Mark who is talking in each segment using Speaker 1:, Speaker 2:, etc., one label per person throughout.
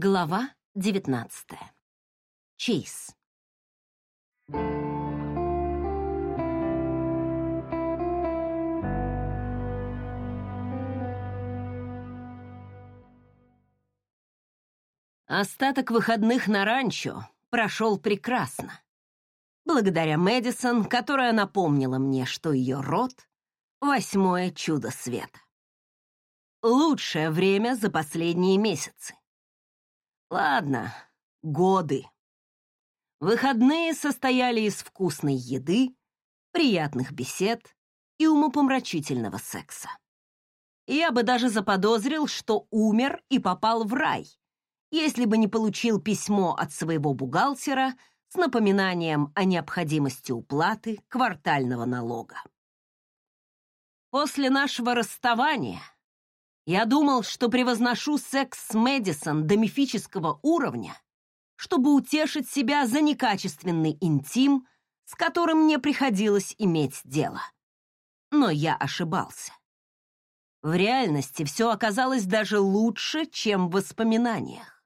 Speaker 1: Глава 19. Чейз. Остаток выходных на ранчо прошел прекрасно. Благодаря Мэдисон, которая напомнила мне, что ее род — восьмое чудо света. Лучшее время за последние месяцы. Ладно, годы. Выходные состояли из вкусной еды, приятных бесед и умопомрачительного секса. Я бы даже заподозрил, что умер и попал в рай, если бы не получил письмо от своего бухгалтера с напоминанием о необходимости уплаты квартального налога. После нашего расставания я думал, что превозношу секс с Мэдисон до мифического уровня, чтобы утешить себя за некачественный интим, с которым мне приходилось иметь дело. Но я ошибался. В реальности все оказалось даже лучше, чем в воспоминаниях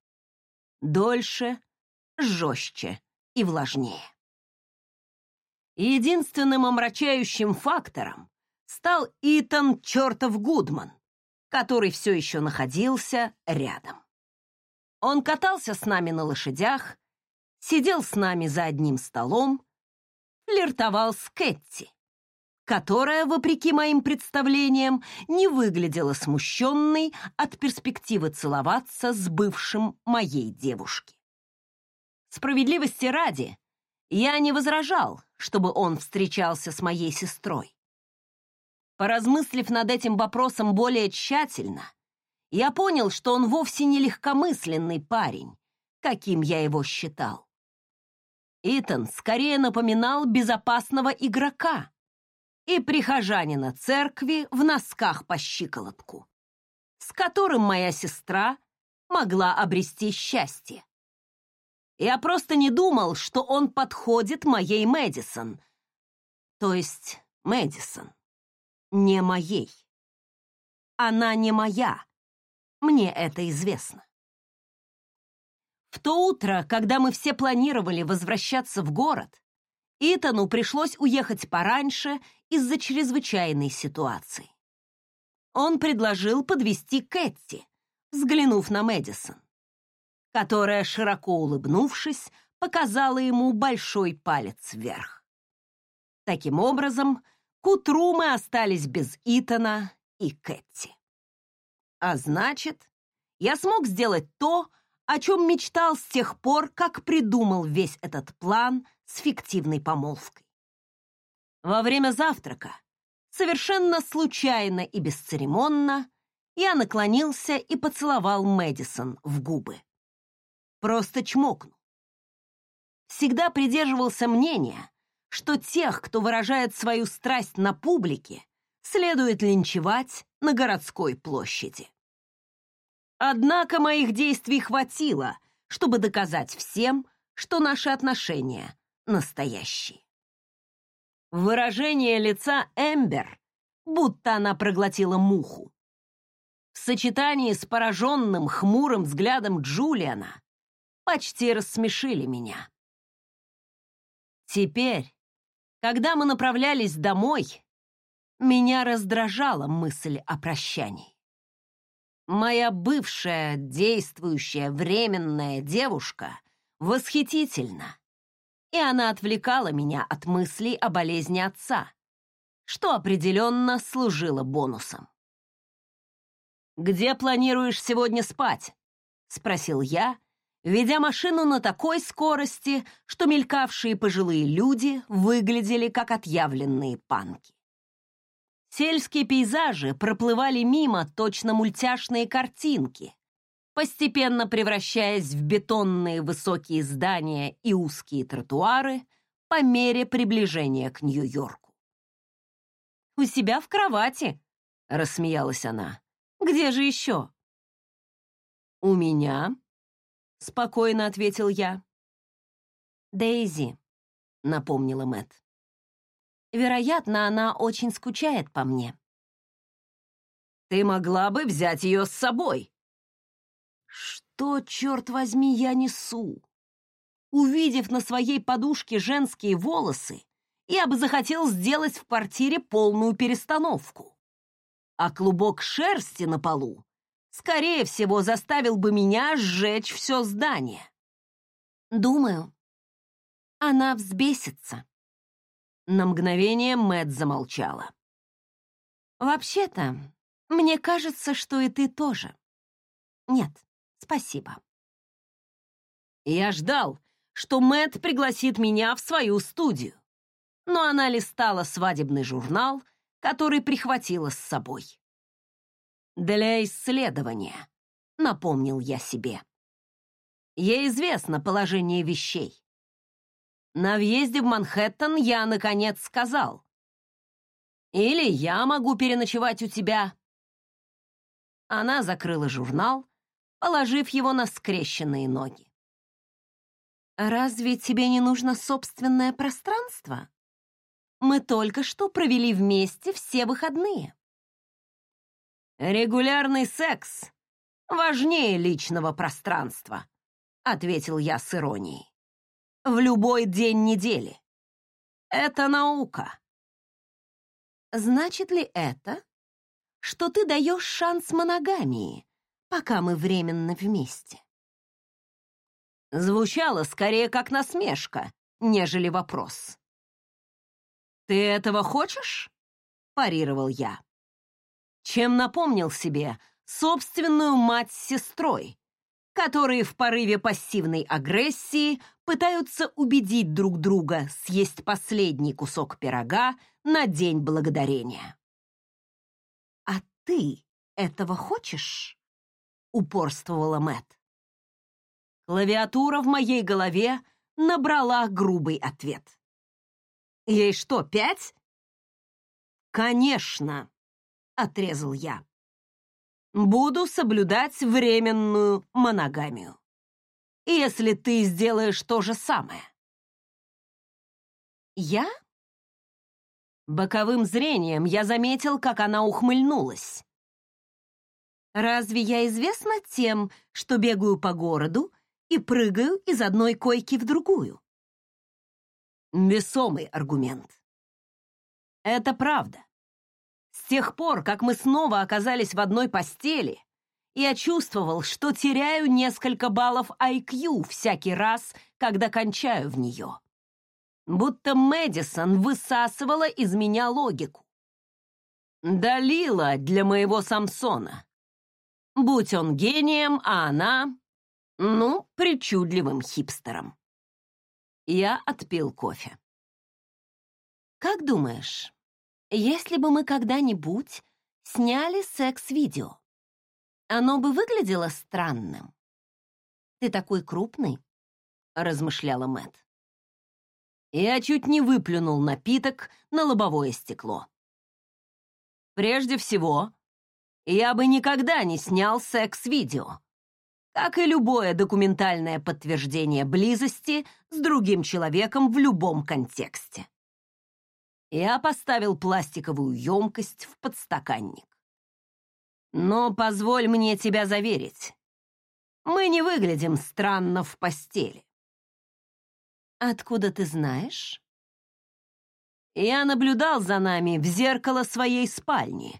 Speaker 1: дольше, жестче и влажнее. Единственным омрачающим фактором стал Итан чертов Гудман, который все еще находился рядом. Он катался с нами на лошадях, сидел с нами за одним столом, флиртовал с Кэтти, которая, вопреки моим представлениям, не выглядела смущенной от перспективы целоваться с бывшим моей девушки. Справедливости ради, я не возражал, чтобы он встречался с моей сестрой. Поразмыслив над этим вопросом более тщательно, я понял, что он вовсе не легкомысленный парень, каким я его считал. Итан скорее напоминал безопасного игрока, и прихожанина церкви в носках по щиколотку, с которым моя сестра могла обрести счастье. Я просто не думал, что он подходит моей Мэдисон. То есть Мэдисон. Не моей. Она не моя. Мне это известно. В то утро, когда мы все планировали возвращаться в город, Итану пришлось уехать пораньше из-за чрезвычайной ситуации. Он предложил подвести Кэтти, взглянув на Мэдисон, которая, широко улыбнувшись, показала ему большой палец вверх. Таким образом, к утру мы остались без Итана и Кэтти. А значит, я смог сделать то, о чем мечтал с тех пор, как придумал весь этот план с фиктивной помолвкой. Во время завтрака, совершенно случайно и бесцеремонно, я наклонился и поцеловал Мэдисон в губы. Просто чмокнул. Всегда придерживался мнения, что тех, кто выражает свою страсть на публике, следует линчевать на городской площади. Однако моих действий хватило, чтобы доказать всем, что наши отношения настоящие. Выражение лица Эмбер, будто она проглотила муху. В сочетании с пораженным хмурым взглядом Джулиана почти рассмешили меня. Теперь, когда мы направлялись домой, меня раздражала мысль о прощании. Моя бывшая, действующая, временная девушка восхитительна и она отвлекала меня от мыслей о болезни отца, что определенно служило бонусом. «Где планируешь сегодня спать?» — спросил я, ведя машину на такой скорости, что мелькавшие пожилые люди выглядели как отъявленные панки. Сельские пейзажи проплывали мимо точно мультяшные картинки, постепенно превращаясь в бетонные высокие здания и узкие тротуары по мере приближения к Нью-Йорку. «У себя в кровати», — рассмеялась она. «Где же еще?» «У меня», — спокойно ответил я. «Дейзи», — напомнила Мэт. «Вероятно, она очень скучает по мне». «Ты могла бы взять ее с собой», что, черт возьми, я несу? Увидев на своей подушке женские волосы, я бы захотел сделать в квартире полную перестановку. А клубок шерсти на полу, скорее всего, заставил бы меня сжечь все здание. Думаю, она взбесится. На мгновение Мэт замолчала. Вообще-то, мне кажется, что и ты тоже. Нет, спасибо. Я ждал, что Мэт пригласит меня в свою студию но она листала свадебный журнал, который прихватила с собой. «Для исследования», — напомнил я себе. Ей известно положение вещей. На въезде в Манхэттен я, наконец, сказал. «Или я могу переночевать у тебя». Она закрыла журнал, положив его на скрещенные ноги. «Разве тебе не нужно собственное пространство?» Мы только что провели вместе все выходные. Регулярный секс важнее личного пространства, ответил я с иронией. В любой день недели. Это наука. Значит ли это, что ты даешь шанс моногамии, пока мы временно вместе? Звучало скорее как насмешка, нежели вопрос. «Ты этого хочешь?» — парировал я. Чем напомнил себе собственную мать с сестрой, которые в порыве пассивной агрессии пытаются убедить друг друга съесть последний кусок пирога на День Благодарения. «А ты этого хочешь?» — упорствовала Мэт. Клавиатура в моей голове набрала грубый ответ. Ей что, пять? Конечно, отрезал я. Буду соблюдать временную моногамию. Если ты сделаешь то же самое. Я? Боковым зрением я заметил, как она ухмыльнулась. Разве я известна тем, что бегаю по городу и прыгаю из одной койки в другую? Весомый аргумент. Это правда. С тех пор, как мы снова оказались в одной постели, я чувствовал, что теряю несколько баллов IQ всякий раз, когда кончаю в нее. Будто Мэдисон высасывала из меня логику. Далила для моего Самсона. Будь он гением, а она, ну, причудливым хипстером. Я отпил кофе. «Как думаешь, если бы мы когда-нибудь сняли секс-видео, оно бы выглядело странным?» «Ты такой крупный», — размышляла Мэт. Я чуть не выплюнул напиток на лобовое стекло. Прежде всего, я бы никогда не снял секс-видео, как и любое документальное подтверждение близости с другим человеком в любом контексте. Я поставил пластиковую емкость в подстаканник. Но позволь мне тебя заверить, мы не выглядим странно в постели. Откуда ты знаешь? Я наблюдал за нами в зеркало своей спальни,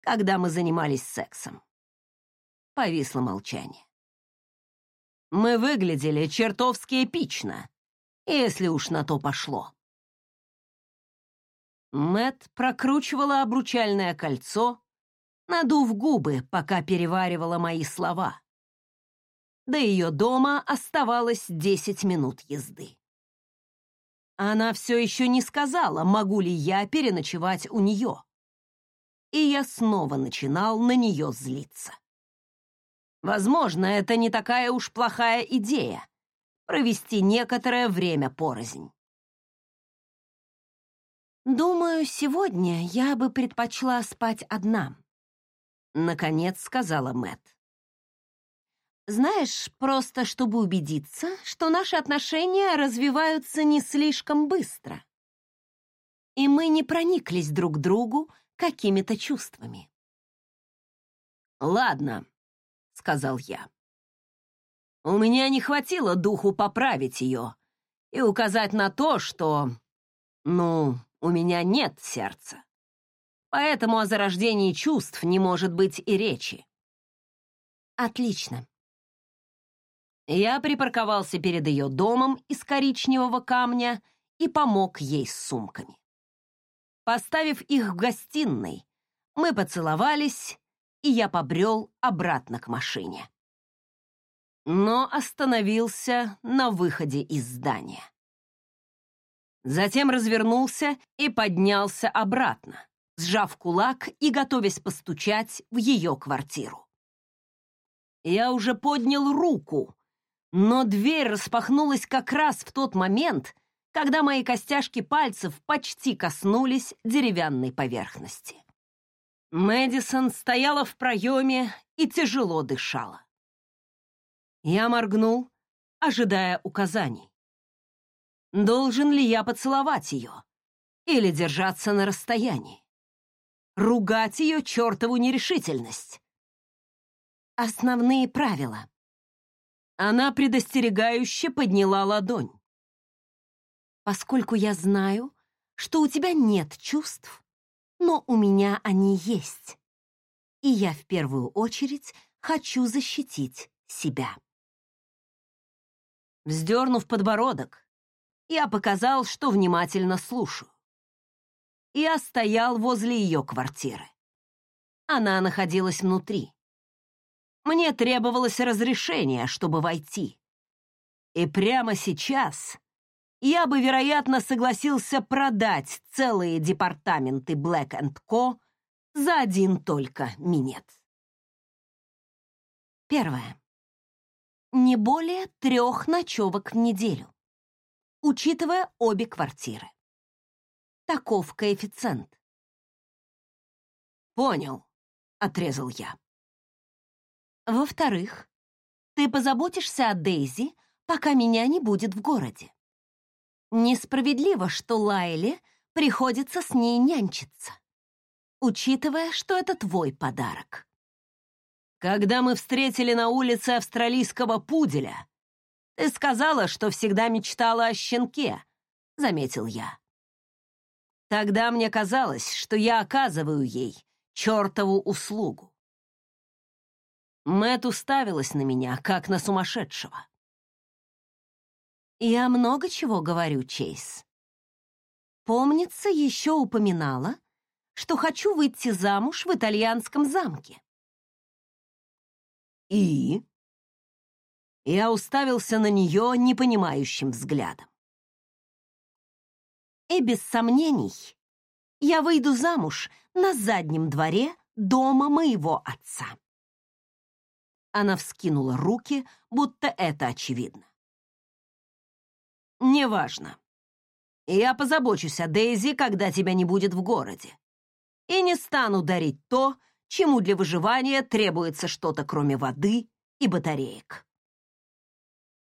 Speaker 1: когда мы занимались сексом. Повисло молчание. Мы выглядели чертовски эпично, если уж на то пошло. Мэт прокручивала обручальное кольцо, надув губы, пока переваривала мои слова. До ее дома оставалось десять минут езды. Она все еще не сказала, могу ли я переночевать у нее. И я снова начинал на нее злиться. Возможно, это не такая уж плохая идея — провести некоторое время порознь. «Думаю, сегодня я бы предпочла спать одна», — наконец сказала Мэт. «Знаешь, просто чтобы убедиться, что наши отношения развиваются не слишком быстро, и мы не прониклись друг другу какими-то чувствами». «Ладно», сказал я. У меня не хватило духу поправить ее и указать на то, что, ну, у меня нет сердца. Поэтому о зарождении чувств не может быть и речи.
Speaker 2: Отлично.
Speaker 1: Я припарковался перед ее домом из коричневого камня и помог ей с сумками. Поставив их в гостиной, мы поцеловались, и я побрел обратно к машине. Но остановился на выходе из здания. Затем развернулся и поднялся обратно, сжав кулак и готовясь постучать в ее квартиру. Я уже поднял руку, но дверь распахнулась как раз в тот момент, когда мои костяшки пальцев почти коснулись деревянной поверхности. Мэдисон стояла в проеме и тяжело дышала. Я моргнул, ожидая указаний. Должен ли я поцеловать ее или держаться на расстоянии? Ругать ее чертову нерешительность?
Speaker 2: Основные правила.
Speaker 1: Она предостерегающе подняла ладонь.
Speaker 2: Поскольку я знаю, что у тебя нет чувств, но у меня они есть. И я в первую очередь хочу защитить себя.
Speaker 1: Вздернув подбородок, я показал, что внимательно слушаю. Я стоял возле ее квартиры. Она находилась внутри. Мне требовалось разрешение, чтобы войти. И прямо сейчас я бы, вероятно, согласился продать целые департаменты Black Co. за один только минет.
Speaker 2: Первое. Не более трех ночевок в неделю, учитывая обе квартиры. Таков коэффициент.
Speaker 1: «Понял», — отрезал я.
Speaker 2: Во-вторых, ты позаботишься о Дейзи, пока меня не будет в городе. Несправедливо, что Лайле приходится с ней нянчиться, учитывая, что это твой подарок.
Speaker 1: Когда мы встретили на улице австралийского пуделя, ты сказала, что всегда мечтала о щенке, заметил я. Тогда мне казалось, что я оказываю ей чертову услугу. Мэт уставилась на меня, как на сумасшедшего.
Speaker 2: Я много чего говорю, Чейз. Помнится, еще упоминала, что хочу выйти замуж в итальянском замке.
Speaker 1: И? Я уставился на нее непонимающим взглядом.
Speaker 2: И без сомнений, я выйду замуж на заднем дворе дома моего отца.
Speaker 1: Она вскинула руки, будто это очевидно. «Неважно. Я позабочусь о Дейзи, когда тебя не будет в городе. И не стану дарить то, чему для выживания требуется что-то, кроме воды и батареек».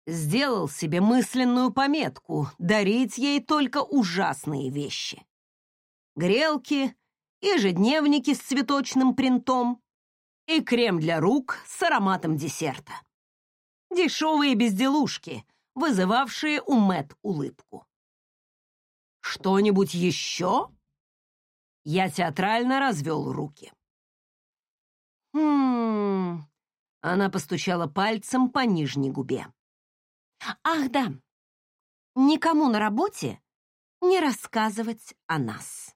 Speaker 1: Сделал себе мысленную пометку дарить ей только ужасные вещи. Грелки, ежедневники с цветочным принтом и крем для рук с ароматом десерта. Дешевые безделушки, вызывавшие у Мэт улыбку. «Что-нибудь еще?» Я театрально развел руки. «Хм...» Она постучала пальцем по нижней губе.
Speaker 2: «Ах, да. Никому на работе не рассказывать о нас.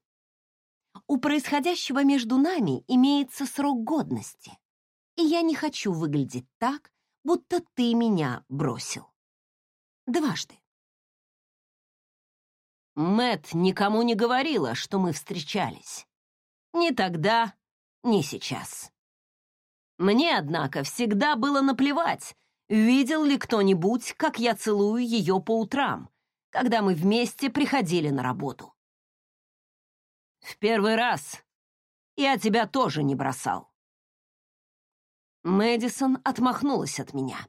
Speaker 2: У происходящего между нами имеется срок годности, и я не хочу выглядеть так, будто ты меня бросил. Дважды.
Speaker 1: Мэт никому не говорила, что мы встречались. Ни тогда, ни сейчас. Мне, однако, всегда было наплевать, видел ли кто-нибудь, как я целую ее по утрам, когда мы вместе приходили на работу. В первый раз я тебя тоже не бросал. Мэдисон отмахнулась от меня.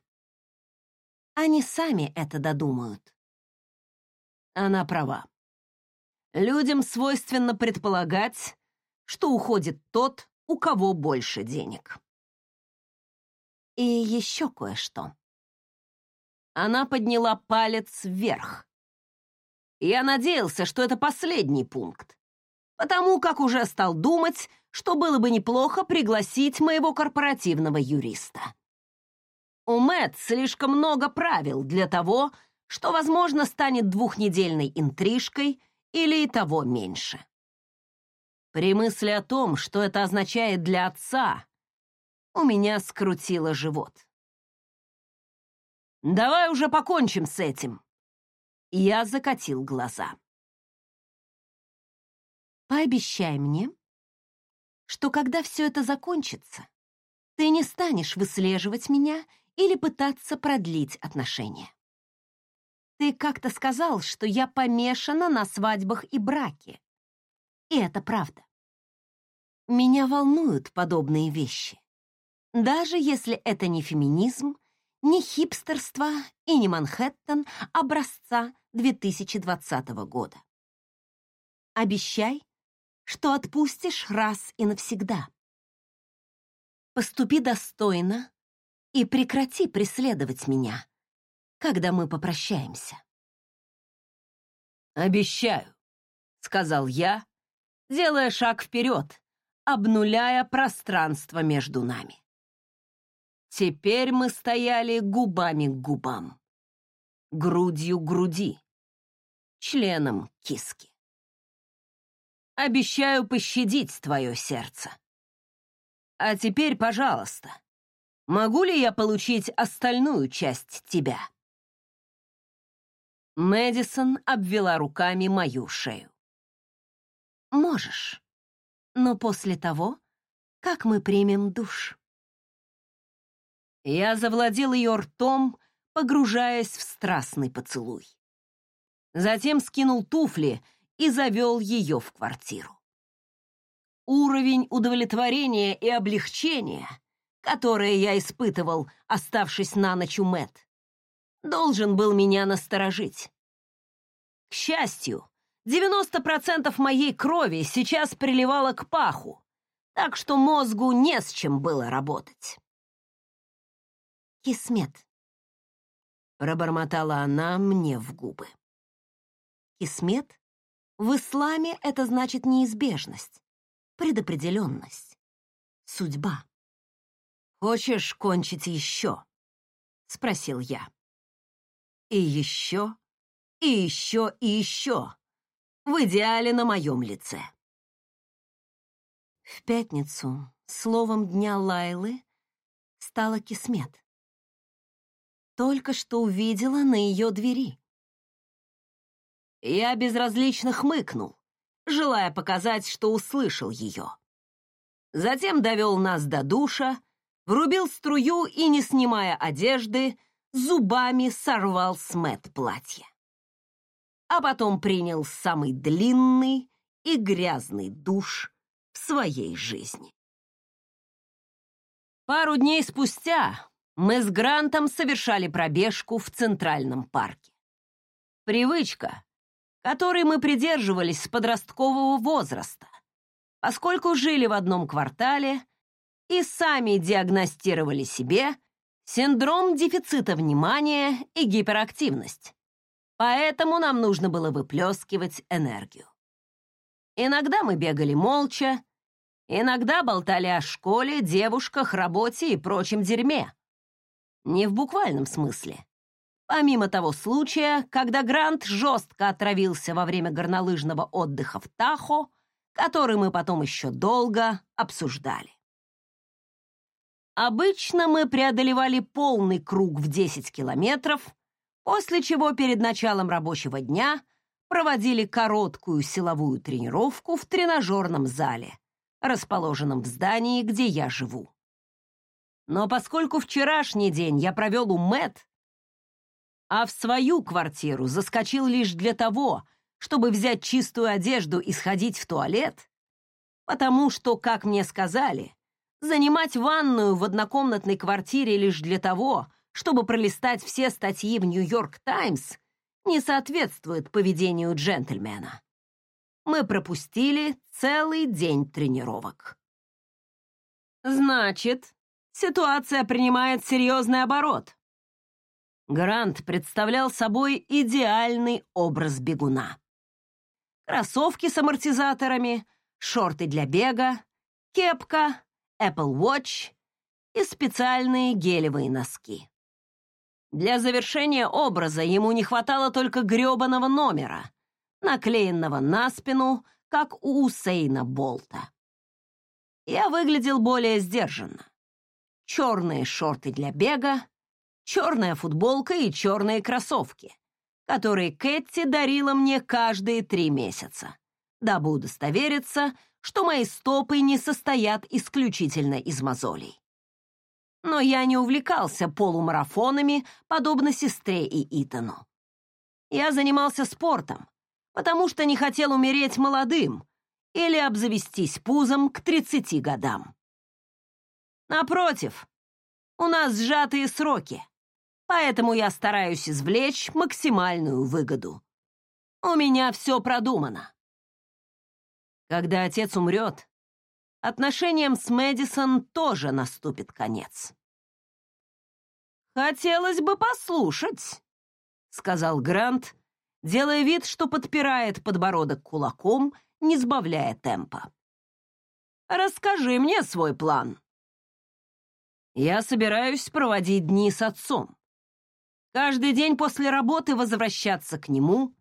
Speaker 2: Они сами это додумают.
Speaker 1: Она права. Людям свойственно предполагать, что уходит тот, у кого больше денег.
Speaker 2: И еще кое-что.
Speaker 1: Она подняла палец вверх. Я надеялся, что это последний пункт, потому как уже стал думать, что было бы неплохо пригласить моего корпоративного юриста. У Мэтт слишком много правил для того, что, возможно, станет двухнедельной интрижкой или и того меньше. При мысли о том, что это означает для отца, у меня скрутило живот. «Давай уже покончим с этим!» Я закатил глаза.
Speaker 2: «Пообещай мне, что когда все это закончится, ты не станешь выслеживать меня или пытаться продлить отношения. Ты как-то сказал, что я помешана на свадьбах и браке. И это правда. Меня волнуют подобные вещи. Даже если это не феминизм, не хипстерство и не Манхэттен образца 2020 года. Обещай, что отпустишь раз и навсегда. Поступи достойно и прекрати преследовать меня, когда мы попрощаемся.
Speaker 1: «Обещаю», — сказал я, делая шаг вперед, обнуляя пространство между нами. Теперь мы стояли губами к губам, грудью к груди, членом киски. Обещаю пощадить твое сердце. А теперь, пожалуйста, могу ли я получить остальную часть тебя?» Мэдисон обвела руками мою шею.
Speaker 2: «Можешь, но после того, как мы примем душ».
Speaker 1: Я завладел ее ртом, погружаясь в страстный поцелуй. Затем скинул туфли и завел ее в квартиру. Уровень удовлетворения и облегчения, которое я испытывал, оставшись на ночь у Мэтт, должен был меня насторожить. К счастью, 90% моей крови сейчас приливало к паху, так что мозгу не с чем было работать.
Speaker 2: «Кисмет», — пробормотала она мне в губы. «Кисмет? В исламе это значит неизбежность, предопределенность, судьба».
Speaker 1: «Хочешь кончить еще?» — спросил я. И еще, и еще, и еще. В идеале на моем лице.
Speaker 2: В пятницу словом дня Лайлы стала Кисмет только что увидела на ее двери.
Speaker 1: Я безразлично хмыкнул, желая показать, что услышал ее. Затем довел нас до душа, врубил струю и, не снимая одежды, зубами сорвал с Мэтт платье. А потом принял самый длинный и грязный душ в своей жизни. Пару дней спустя мы с Грантом совершали пробежку в Центральном парке. Привычка, которой мы придерживались с подросткового возраста, поскольку жили в одном квартале и сами диагностировали себе синдром дефицита внимания и гиперактивность. Поэтому нам нужно было выплескивать энергию. Иногда мы бегали молча, иногда болтали о школе, девушках, работе и прочем дерьме. Не в буквальном смысле. Помимо того случая, когда Грант жестко отравился во время горнолыжного отдыха в Тахо, который мы потом еще долго обсуждали. Обычно мы преодолевали полный круг в 10 километров, после чего перед началом рабочего дня проводили короткую силовую тренировку в тренажерном зале, расположенном в здании, где я живу. Но поскольку вчерашний день я провел у Мэт, а в свою квартиру заскочил лишь для того, чтобы взять чистую одежду и сходить в туалет, потому что, как мне сказали, занимать ванную в однокомнатной квартире лишь для того, чтобы пролистать все статьи в «Нью-Йорк Таймс», не соответствует поведению джентльмена. Мы пропустили целый день тренировок. Значит, ситуация принимает серьезный оборот. Грант представлял собой идеальный образ бегуна. Кроссовки с амортизаторами, шорты для бега, кепка, Apple Watch и специальные гелевые носки. Для завершения образа ему не хватало только грёбаного номера, наклеенного на спину, как у Усейна Болта. Я выглядел более сдержанно. Черные шорты для бега, черная футболка и черные кроссовки, которые Кэти дарила мне каждые три месяца, дабы удостовериться, что мои стопы не состоят исключительно из мозолей. Но я не увлекался полумарафонами, подобно сестре и Итану. Я занимался спортом, потому что не хотел умереть молодым или обзавестись пузом к 30 годам. Напротив, у нас сжатые сроки, поэтому я стараюсь извлечь максимальную выгоду. У меня все продумано. Когда отец умрет, отношениям с Мэдисон тоже наступит конец. «Хотелось бы послушать», — сказал Грант, делая вид, что подпирает подбородок кулаком, не сбавляя темпа. «Расскажи мне свой план». «Я собираюсь проводить дни с отцом. Каждый день после работы возвращаться к нему,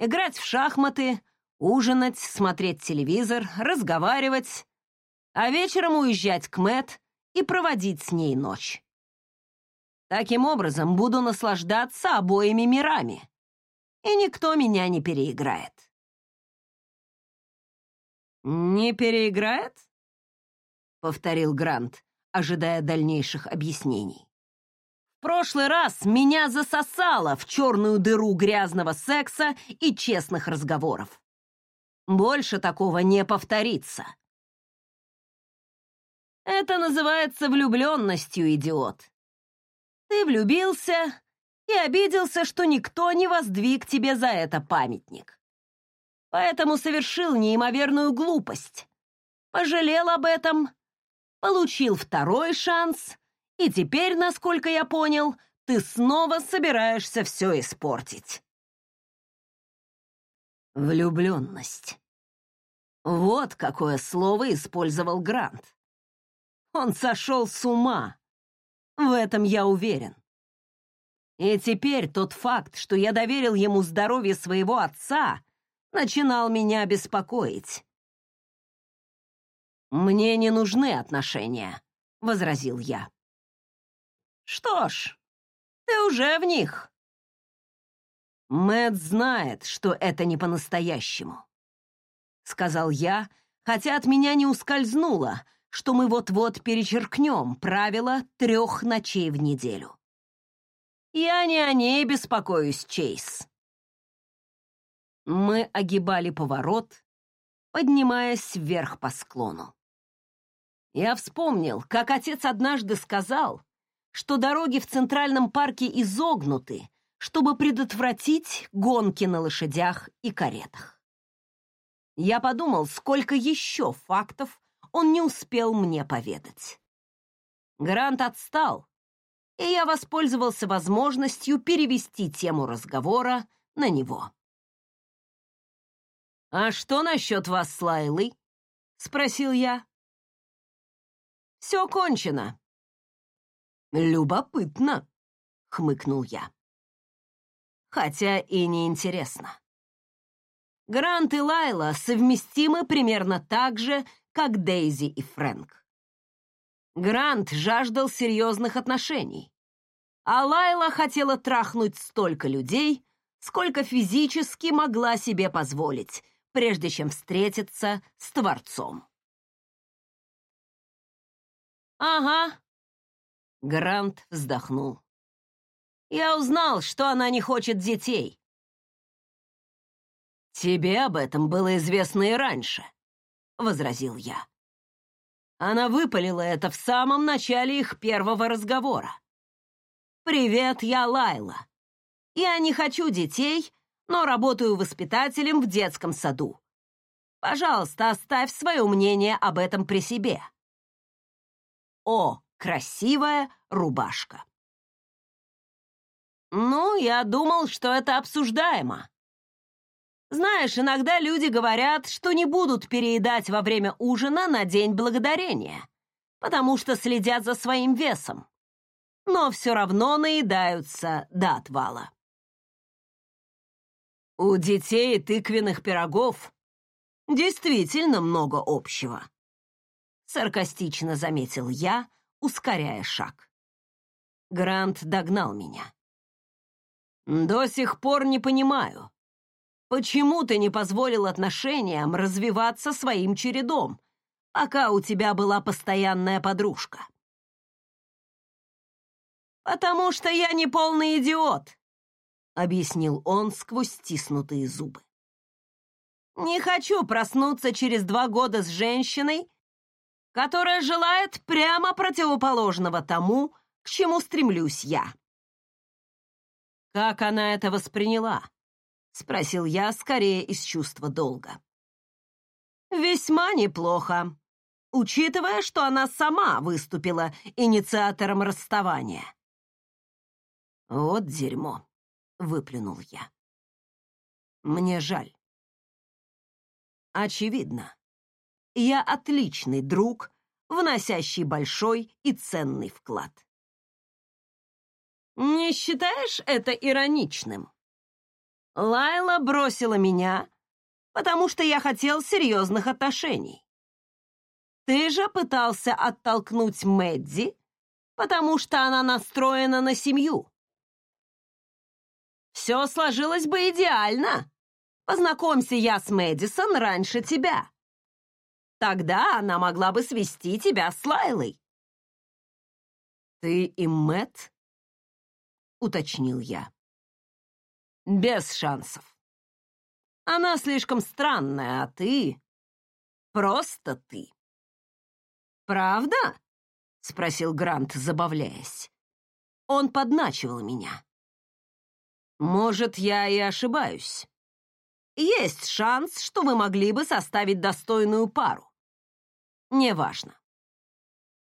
Speaker 1: играть в шахматы, ужинать, смотреть телевизор, разговаривать, а вечером уезжать к Мэт и проводить с ней ночь. Таким образом, буду наслаждаться обоими мирами и никто меня не переиграет. «Не переиграет?» — повторил Грант, ожидая дальнейших объяснений. «В прошлый раз меня засосало в черную дыру грязного секса и честных разговоров. Больше такого не повторится». «Это называется влюбленностью, идиот. Ты влюбился, и обиделся, что никто не воздвиг тебе за это памятник. Поэтому совершил неимоверную глупость. Пожалел об этом, получил второй шанс, и теперь, насколько я понял, ты снова собираешься все испортить. Влюбленность. Вот какое слово использовал Грант. Он сошел с ума. В этом я уверен. И теперь тот факт, что я доверил ему здоровье своего отца, начинал меня беспокоить. «Мне не нужны отношения», — возразил я. «Что ж, ты уже в них». Мэт знает, что это не по-настоящему, — сказал я, хотя от меня не ускользнуло, что мы вот-вот перечеркнем правило трех ночей в неделю. Я не о ней беспокоюсь, Чейз. Мы огибали поворот, поднимаясь вверх по склону. Я вспомнил, как отец однажды сказал, что дороги в Центральном парке изогнуты, чтобы предотвратить гонки на лошадях и каретах. Я подумал, сколько еще фактов он не успел мне поведать. Грант отстал, и я воспользовался возможностью перевести тему разговора на него. «А что насчет вас с Лайлой?» — спросил я. «Все кончено». «Любопытно», — хмыкнул я. Хотя и неинтересно. Грант и Лайла совместимы примерно так же, как Дейзи и Фрэнк. Грант жаждал серьезных отношений, а Лайла хотела трахнуть столько людей, сколько физически могла себе позволить, прежде чем встретиться с Творцом. «Ага», — Грант вздохнул. «Я узнал, что она не хочет детей». «Тебе об этом было известно и раньше», — возразил я. Она выпалила это в самом начале их первого разговора. «Привет, я Лайла. Я не хочу детей, но работаю воспитателем в детском саду. Пожалуйста, оставь свое мнение об этом при себе». О, красивая рубашка. Ну, я думал, что это обсуждаемо. Знаешь, иногда люди говорят, что не будут переедать во время ужина на День Благодарения, потому что следят за своим весом, но все равно наедаются до отвала. У детей тыквенных пирогов действительно много общего. Саркастично заметил я, ускоряя шаг. Грант догнал меня. До сих пор не понимаю, почему ты не позволил отношениям развиваться своим чередом, пока у тебя была постоянная подружка. Потому что я не полный идиот, объяснил он сквозь стиснутые зубы. Не хочу проснуться через два года с женщиной, которая желает прямо противоположного тому, к чему стремлюсь я. «Как она это восприняла?» — спросил я скорее из чувства долга. «Весьма неплохо, учитывая, что она сама выступила инициатором расставания». «Вот дерьмо», — выплюнул я. «Мне жаль». «Очевидно, я отличный друг, вносящий большой и ценный вклад». Не считаешь это ироничным? Лайла бросила меня, потому что я хотел серьезных отношений. Ты же пытался оттолкнуть Мэдди, потому что она настроена на семью. Все сложилось бы идеально. Познакомься я с Мэдисон раньше тебя. Тогда она могла бы свести тебя с Лайлой. Ты и Мэтт уточнил я. Без шансов. Она слишком странная, а ты... Просто ты. Правда? Спросил Грант, забавляясь. Он подначивал меня. Может, я и ошибаюсь. Есть шанс, что вы могли бы составить достойную пару. Неважно.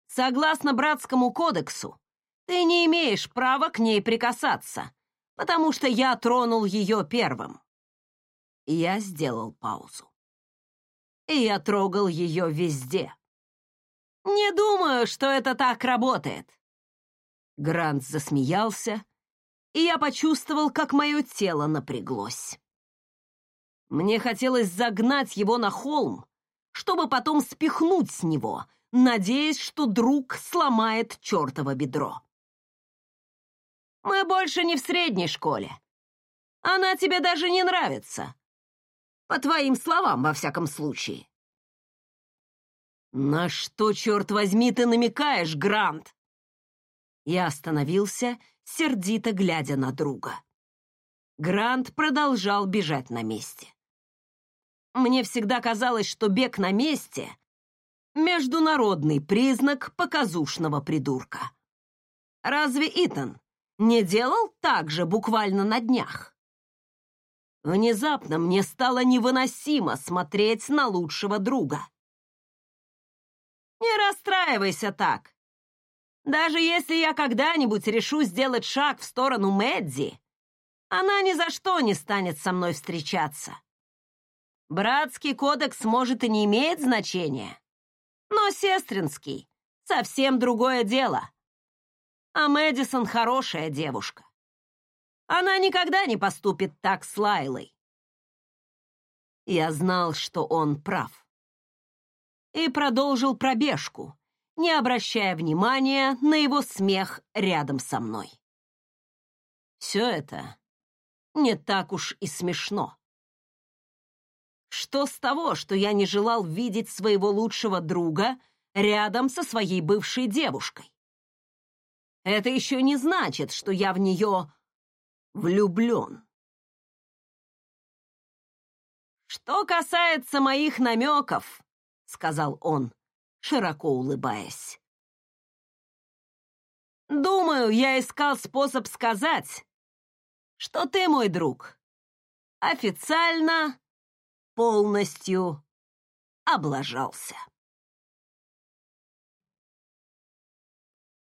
Speaker 1: Согласно братскому кодексу, ты не имеешь права к ней прикасаться, потому что я тронул ее первым. Я сделал паузу. И я трогал ее везде. Не думаю, что это так работает. Грант засмеялся, и я почувствовал, как мое тело напряглось. Мне хотелось загнать его на холм, чтобы потом спихнуть с него, надеясь, что друг сломает чертово бедро. Мы больше не в средней школе. Она тебе даже не нравится. По твоим словам, во всяком случае. На что, черт возьми, ты намекаешь, Грант? Я остановился, сердито глядя на друга. Грант продолжал бежать на месте. Мне всегда казалось, что бег на месте — международный признак показушного придурка. Разве Итан не делал так же буквально на днях. Внезапно мне стало невыносимо смотреть на лучшего друга. Не расстраивайся так. Даже если я когда-нибудь решу сделать шаг в сторону Мэдди, она ни за что не станет со мной встречаться. Братский кодекс, может, и не имеет значения, но сестринский — совсем другое дело. А Мэдисон хорошая девушка. Она никогда не поступит так с Лайлой. Я знал, что он прав. И продолжил пробежку, не обращая внимания на его смех рядом со мной. Все это не так уж и смешно. Что с того, что я не желал видеть своего лучшего друга рядом со своей бывшей девушкой? Это еще не значит, что я в нее влюблен. «Что касается моих намеков», — сказал он, широко улыбаясь. «Думаю, я искал способ сказать, что ты мой друг. Официально, полностью облажался».